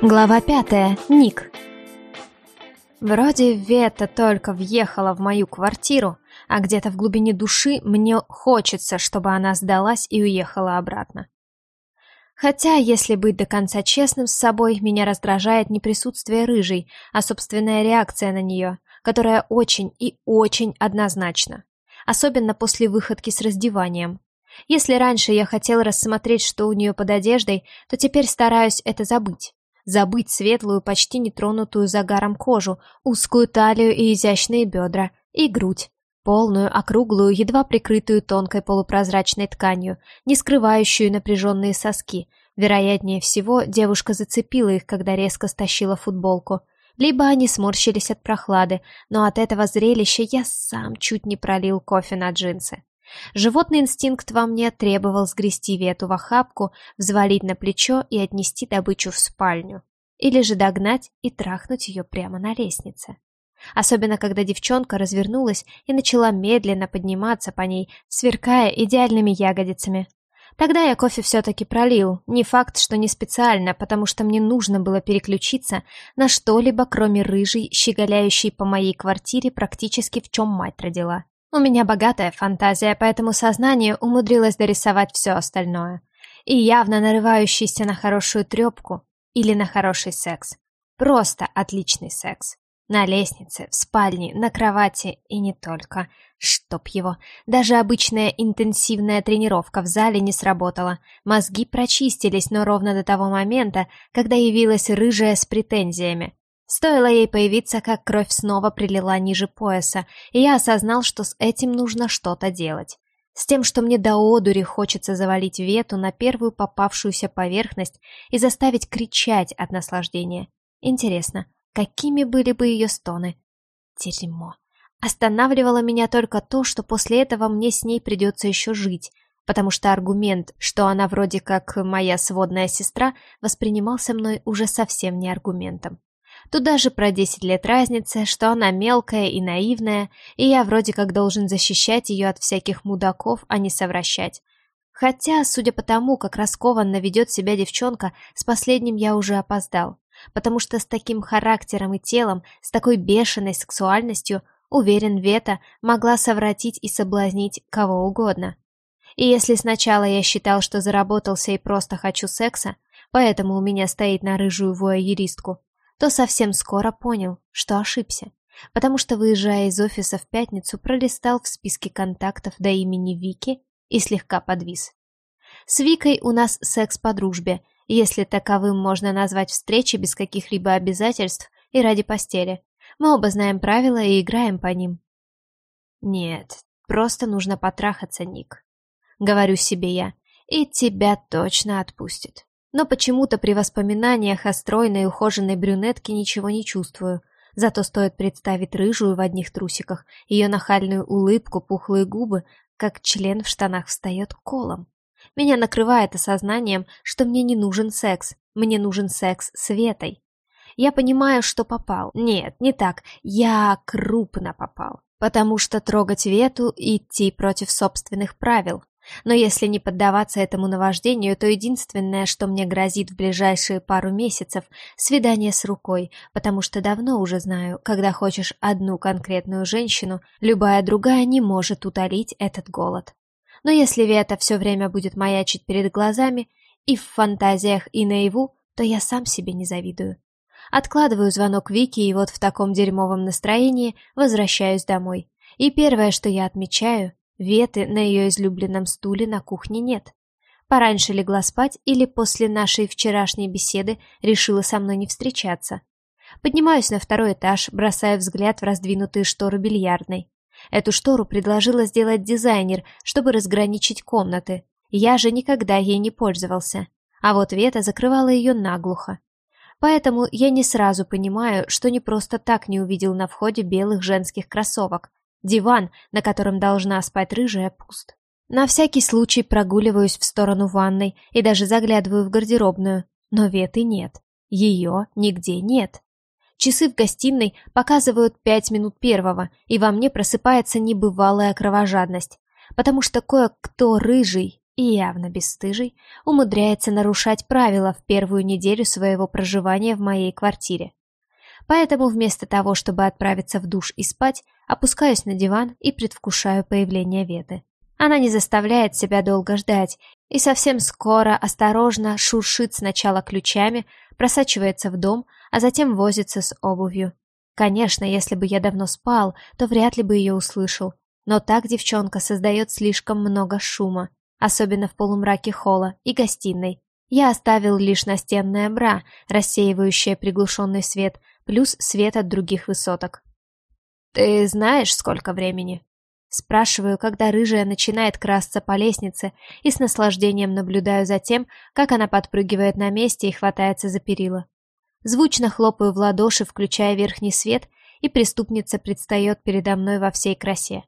Глава пятая. Ник. Вроде Вета только въехала в мою квартиру, а где-то в глубине души мне хочется, чтобы она сдалась и уехала обратно. Хотя, если быть до конца честным с собой, меня раздражает не присутствие рыжей, а собственная реакция на нее, которая очень и очень однозначна. Особенно после выходки с раздеванием. Если раньше я хотел рассмотреть, что у нее под одеждой, то теперь стараюсь это забыть забыть светлую, почти нетронутую загаром кожу, узкую талию и изящные бедра, и грудь, полную, округлую, едва прикрытую тонкой полупрозрачной тканью, не скрывающую напряженные соски. Вероятнее всего, девушка зацепила их, когда резко стащила футболку. Либо они сморщились от прохлады, но от этого зрелища я сам чуть не пролил кофе на джинсы. Животный инстинкт во мне требовал сгрести Вету в охапку, взвалить на плечо и отнести добычу в спальню. Или же догнать и трахнуть ее прямо на лестнице. Особенно, когда девчонка развернулась и начала медленно подниматься по ней, сверкая идеальными ягодицами. Тогда я кофе все-таки пролил, не факт, что не специально, потому что мне нужно было переключиться на что-либо, кроме рыжей, щеголяющей по моей квартире практически в чем мать родила. У меня богатая фантазия, поэтому сознание умудрилось дорисовать все остальное. И явно нарывающийся на хорошую трепку или на хороший секс. Просто отличный секс. На лестнице, в спальне, на кровати и не только. Чтоб его. Даже обычная интенсивная тренировка в зале не сработала. Мозги прочистились, но ровно до того момента, когда явилась рыжая с претензиями. Стоило ей появиться, как кровь снова прилила ниже пояса, и я осознал, что с этим нужно что-то делать. С тем, что мне до одури хочется завалить вету на первую попавшуюся поверхность и заставить кричать от наслаждения. Интересно, какими были бы ее стоны? Дерьмо. Останавливало меня только то, что после этого мне с ней придется еще жить, потому что аргумент, что она вроде как моя сводная сестра, воспринимался мной уже совсем не аргументом. Тут даже про десять лет разницы, что она мелкая и наивная, и я вроде как должен защищать ее от всяких мудаков, а не совращать. Хотя, судя по тому, как раскованно ведет себя девчонка, с последним я уже опоздал. Потому что с таким характером и телом, с такой бешеной сексуальностью, уверен, Вета могла совратить и соблазнить кого угодно. И если сначала я считал, что заработался и просто хочу секса, поэтому у меня стоит на рыжую вояеристку, то совсем скоро понял, что ошибся, потому что, выезжая из офиса в пятницу, пролистал в списке контактов до имени Вики и слегка подвис. С Викой у нас секс по дружбе, если таковым можно назвать встречи без каких-либо обязательств и ради постели. Мы оба знаем правила и играем по ним. Нет, просто нужно потрахаться, Ник. Говорю себе я, и тебя точно отпустит. Но почему-то при воспоминаниях о стройной ухоженной брюнетке ничего не чувствую. Зато стоит представить рыжую в одних трусиках, ее нахальную улыбку, пухлые губы, как член в штанах встает колом. Меня накрывает осознанием, что мне не нужен секс, мне нужен секс с Ветой. Я понимаю, что попал. Нет, не так. Я крупно попал. Потому что трогать Вету идти против собственных правил. Но если не поддаваться этому наваждению, то единственное, что мне грозит в ближайшие пару месяцев – свидание с рукой, потому что давно уже знаю, когда хочешь одну конкретную женщину, любая другая не может утолить этот голод. Но если Вета все время будет маячить перед глазами, и в фантазиях, и наяву, то я сам себе не завидую. Откладываю звонок Вики и вот в таком дерьмовом настроении возвращаюсь домой. И первое, что я отмечаю, Веты на ее излюбленном стуле на кухне нет. Пораньше легла спать или после нашей вчерашней беседы решила со мной не встречаться. Поднимаюсь на второй этаж, бросая взгляд в раздвинутые шторы бильярдной. Эту штору предложила сделать дизайнер, чтобы разграничить комнаты. Я же никогда ей не пользовался. А вот Вета закрывала ее наглухо. Поэтому я не сразу понимаю, что не просто так не увидел на входе белых женских кроссовок, Диван, на котором должна спать рыжая, пуст. На всякий случай прогуливаюсь в сторону ванной и даже заглядываю в гардеробную, но Веты нет. Ее нигде нет. Часы в гостиной показывают пять минут первого, и во мне просыпается небывалая кровожадность, потому что кое-кто рыжий и явно бесстыжий, умудряется нарушать правила в первую неделю своего проживания в моей квартире. Поэтому вместо того, чтобы отправиться в душ и спать, опускаюсь на диван и предвкушаю появление Веты. Она не заставляет себя долго ждать и совсем скоро осторожно шуршит сначала ключами, просачивается в дом, а затем возится с обувью. Конечно, если бы я давно спал, то вряд ли бы ее услышал. Но так девчонка создает слишком много шума, особенно в полумраке холла и гостиной. Я оставил лишь настенное бра, рассеивающее приглушенный свет, плюс свет от других высоток. «Ты знаешь, сколько времени?» Спрашиваю, когда рыжая начинает красться по лестнице и с наслаждением наблюдаю за тем, как она подпрыгивает на месте и хватается за перила. Звучно хлопаю в ладоши, включая верхний свет, и преступница предстает передо мной во всей красе.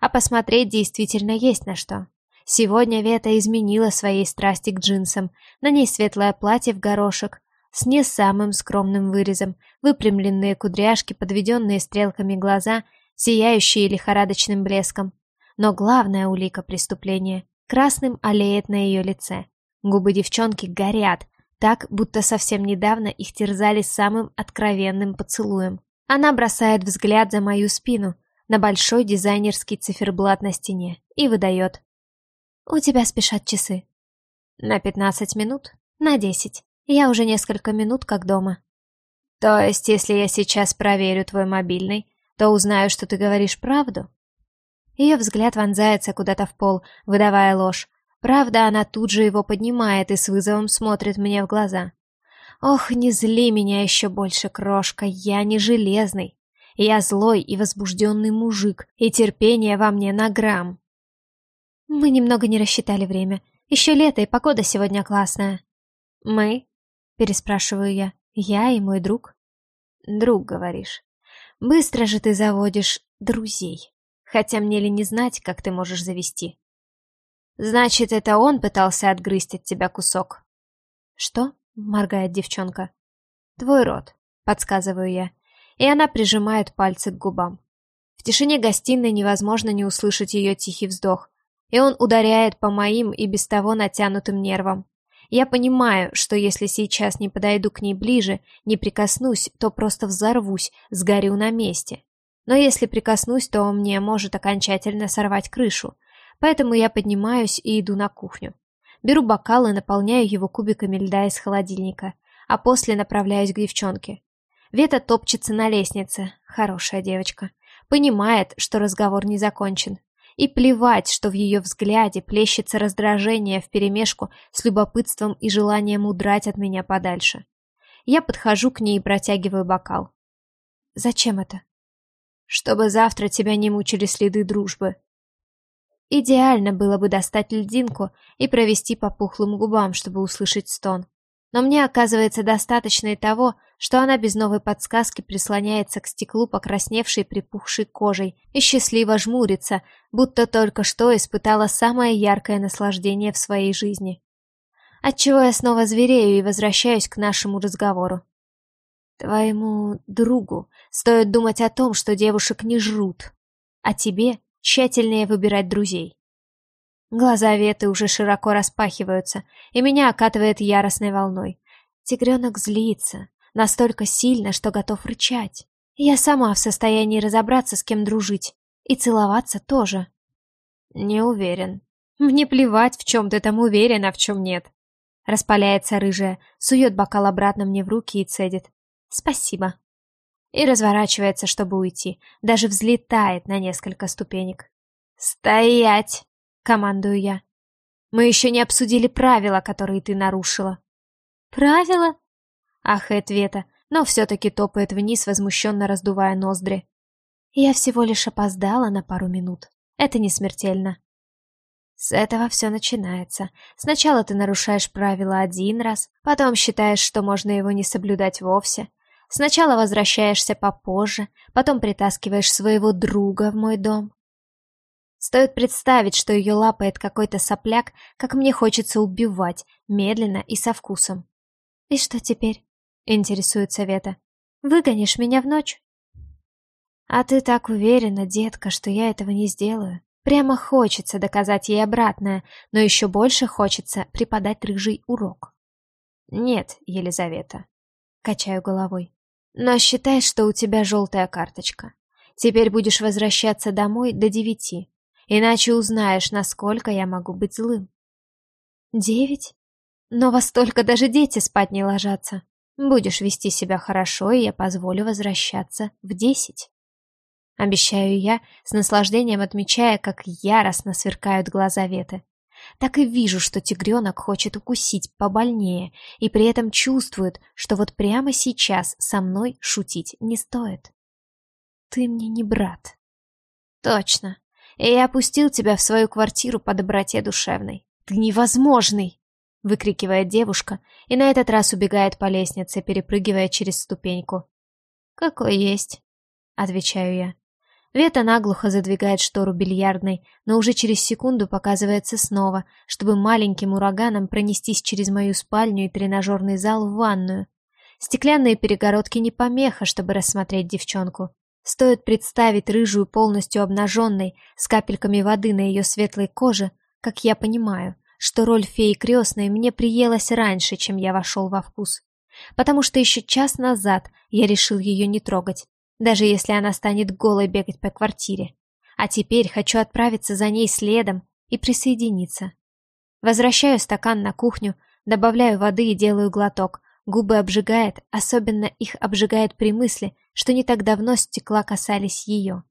А посмотреть действительно есть на что. Сегодня Вета изменила своей страсти к джинсам. На ней светлое платье в горошек, с не самым скромным вырезом, выпрямленные кудряшки, подведенные стрелками глаза — сияющие лихорадочным блеском. Но главная улика преступления красным олеет на ее лице. Губы девчонки горят, так, будто совсем недавно их терзали самым откровенным поцелуем. Она бросает взгляд за мою спину, на большой дизайнерский циферблат на стене, и выдает. «У тебя спешат часы». «На пятнадцать минут?» «На десять. Я уже несколько минут как дома». «То есть, если я сейчас проверю твой мобильный, то узнаю, что ты говоришь правду. Ее взгляд вонзается куда-то в пол, выдавая ложь. Правда, она тут же его поднимает и с вызовом смотрит мне в глаза. Ох, не зли меня еще больше, крошка, я не железный. Я злой и возбужденный мужик, и терпение во мне на грамм. Мы немного не рассчитали время. Еще лето, и погода сегодня классная. Мы? Переспрашиваю я. Я и мой друг. Друг, говоришь. Быстро же ты заводишь друзей. Хотя мне ли не знать, как ты можешь завести. Значит, это он пытался отгрызть от тебя кусок. Что? Моргает девчонка. Твой рот, подсказываю я. И она прижимает пальцы к губам. В тишине гостиной невозможно не услышать ее тихий вздох. И он ударяет по моим и без того натянутым нервам. Я понимаю, что если сейчас не подойду к ней ближе, не прикоснусь, то просто взорвусь, сгорю на месте. Но если прикоснусь, то мне может окончательно сорвать крышу. Поэтому я поднимаюсь и иду на кухню. Беру бокал и наполняю его кубиками льда из холодильника, а после направляюсь к девчонке. Вета топчется на лестнице, хорошая девочка. Понимает, что разговор не закончен, и плевать, что в ее взгляде плещется раздражение вперемешку с любопытством и желанием удрать от меня подальше. Я подхожу к ней и протягиваю бокал. «Зачем это?» «Чтобы завтра тебя не мучили следы дружбы». Идеально было бы достать льдинку и провести по пухлым губам, чтобы услышать стон. Но мне оказывается достаточно и того, что она без новой подсказки прислоняется к стеклу покрасневшей припухшей кожей и счастливо жмурится, будто только что испытала самое яркое наслаждение в своей жизни. Отчего я снова зверею и возвращаюсь к нашему разговору. Твоему другу стоит думать о том, что девушек не жрут, а тебе тщательнее выбирать друзей. Глаза Веты уже широко распахиваются, и меня окатывает яростной волной. Тигренок злится, настолько сильно, что готов рычать. Я сама в состоянии разобраться, с кем дружить. И целоваться тоже. Не уверен. Мне плевать, в чем ты там уверен, а в чем нет. Распаляется рыжая, сует бокал обратно мне в руки и цедит. Спасибо. И разворачивается, чтобы уйти. Даже взлетает на несколько ступенек. «Стоять!» командую я. Мы еще не обсудили правила, которые ты нарушила. Правила? Ахает Вета, но все-таки топает вниз, возмущенно раздувая ноздри. Я всего лишь опоздала на пару минут. Это не смертельно. С этого все начинается. Сначала ты нарушаешь правила один раз, потом считаешь, что можно его не соблюдать вовсе. Сначала возвращаешься попозже, потом притаскиваешь своего друга в мой дом. Стоит представить, что ее лапает какой-то сопляк, как мне хочется убивать, медленно и со вкусом. «И что теперь?» — интересуется Вета. «Выгонишь меня в ночь?» «А ты так уверена, детка, что я этого не сделаю. Прямо хочется доказать ей обратное, но еще больше хочется преподать рыжий урок. Нет, Елизавета. Качаю головой. Но считай, что у тебя желтая карточка. Теперь будешь возвращаться домой до девяти, иначе узнаешь, насколько я могу быть злым. Девять? Но во столько даже дети спать не ложатся. Будешь вести себя хорошо, и я позволю возвращаться в десять. Обещаю я, с наслаждением отмечая, как яростно сверкают глаза Веты. Так и вижу, что тигренок хочет укусить побольнее, и при этом чувствует, что вот прямо сейчас со мной шутить не стоит. Ты мне не брат. Точно. И я опустил тебя в свою квартиру по доброте душевной. Ты невозможный! Выкрикивает девушка и на этот раз убегает по лестнице, перепрыгивая через ступеньку. Какой есть, отвечаю я. Вета наглухо задвигает штору бильярдной, но уже через секунду показывается снова, чтобы маленьким ураганом пронестись через мою спальню и тренажерный зал в ванную. Стеклянные перегородки не помеха, чтобы рассмотреть девчонку. Стоит представить рыжую полностью обнаженной, с капельками воды на ее светлой коже, как я понимаю, что роль феи крестной мне приелась раньше, чем я вошел во вкус. Потому что еще час назад я решил ее не трогать даже если она станет голой бегать по квартире. А теперь хочу отправиться за ней следом и присоединиться. Возвращаю стакан на кухню, добавляю воды и делаю глоток. Губы обжигает, особенно их обжигает при мысли, что не так давно стекла касались ее.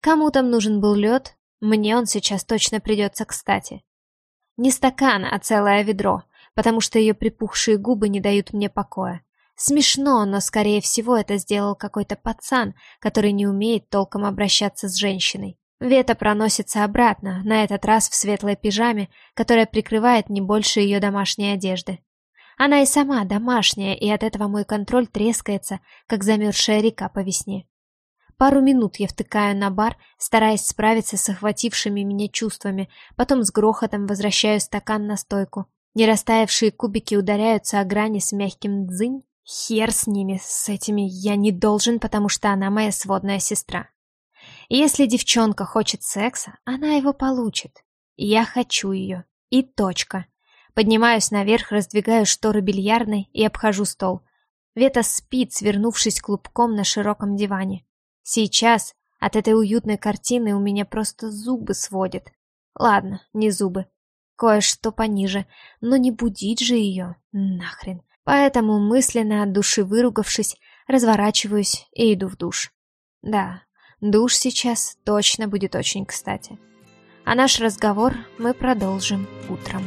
Кому там нужен был лед, мне он сейчас точно придется кстати. Не стакан, а целое ведро, потому что ее припухшие губы не дают мне покоя. Смешно, но, скорее всего, это сделал какой-то пацан, который не умеет толком обращаться с женщиной. Вета проносится обратно, на этот раз в светлой пижаме, которая прикрывает не больше ее домашней одежды. Она и сама домашняя, и от этого мой контроль трескается, как замерзшая река по весне. Пару минут я втыкаю на бар, стараясь справиться с охватившими меня чувствами, потом с грохотом возвращаю стакан на стойку. Нерастаявшие кубики ударяются о грани с мягким дзынь, Хер с ними, с этими я не должен, потому что она моя сводная сестра. если девчонка хочет секса, она его получит. Я хочу ее. И точка. Поднимаюсь наверх, раздвигаю шторы бильярдной и обхожу стол. Вета спит, свернувшись клубком на широком диване. Сейчас от этой уютной картины у меня просто зубы сводит. Ладно, не зубы. Кое-что пониже, но не будить же ее. Нахрен. Поэтому, мысленно от души выругавшись, разворачиваюсь и иду в душ. Да, душ сейчас точно будет очень кстати. А наш разговор мы продолжим утром.